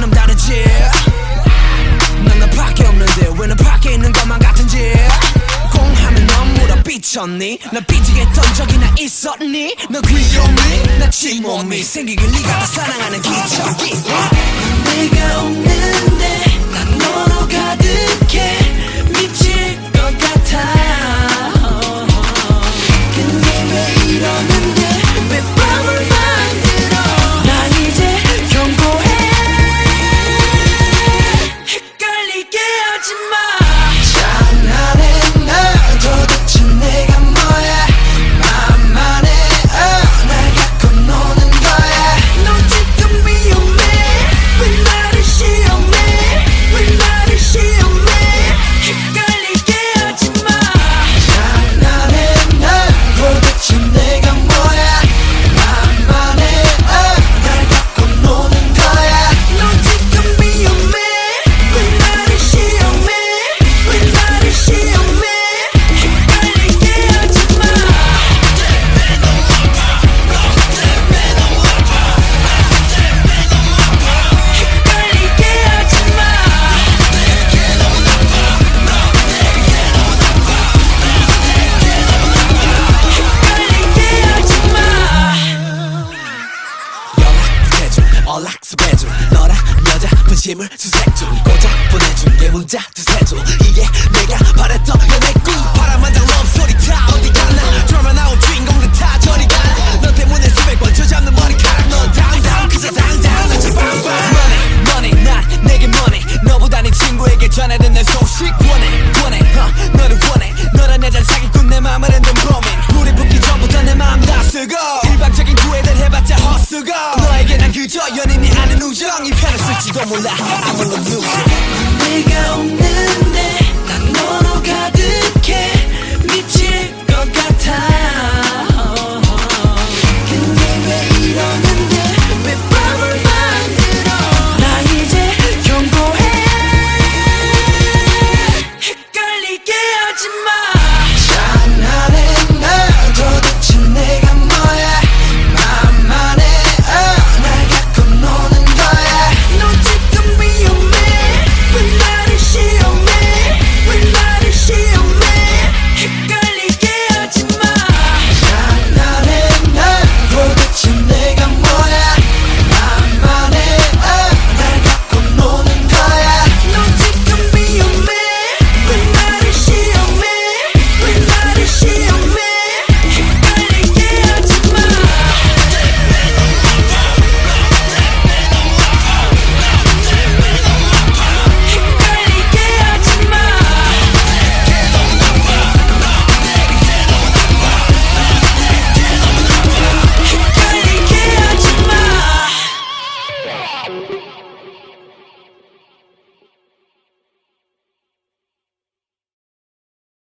넌 다르지. 난 나 밖에 없는데 왜너 밖에 있는 것만 같은지. 공하면 넌 물어 삐쳤니? 나 삐지게 했던 적이나 있었니? 너 귀여니 나 침몸이 생기길 네가 다 사랑하는 기적이 내가 없 수색줘 고작 보내준 게 문자. 두세줘 이게 내가 바랬던 연애 꿈. 바람만장 럼소리 다 어디 갔나? 드라마 나온 주인공들 다 저리 가나? 너 때문에 수백 번 저잡는 머리카락. 넌 당당 그저 당당 넌 지방방 money money 난 내게 money. 너보다 네 친구에게 전해든 내 소식. 원해 원해 uh, 너를 원해. 너란 여자 사기꾼 내 맘을 흔든 범인 우리 붙기 전부터 내 마음 다 쓰고. 일방적인 구애들 해봤자 헛수고. 너에게 난 그저 연인이 아는 우정. 이 편을 쓸지도 몰라 I'm a loser 내가 없는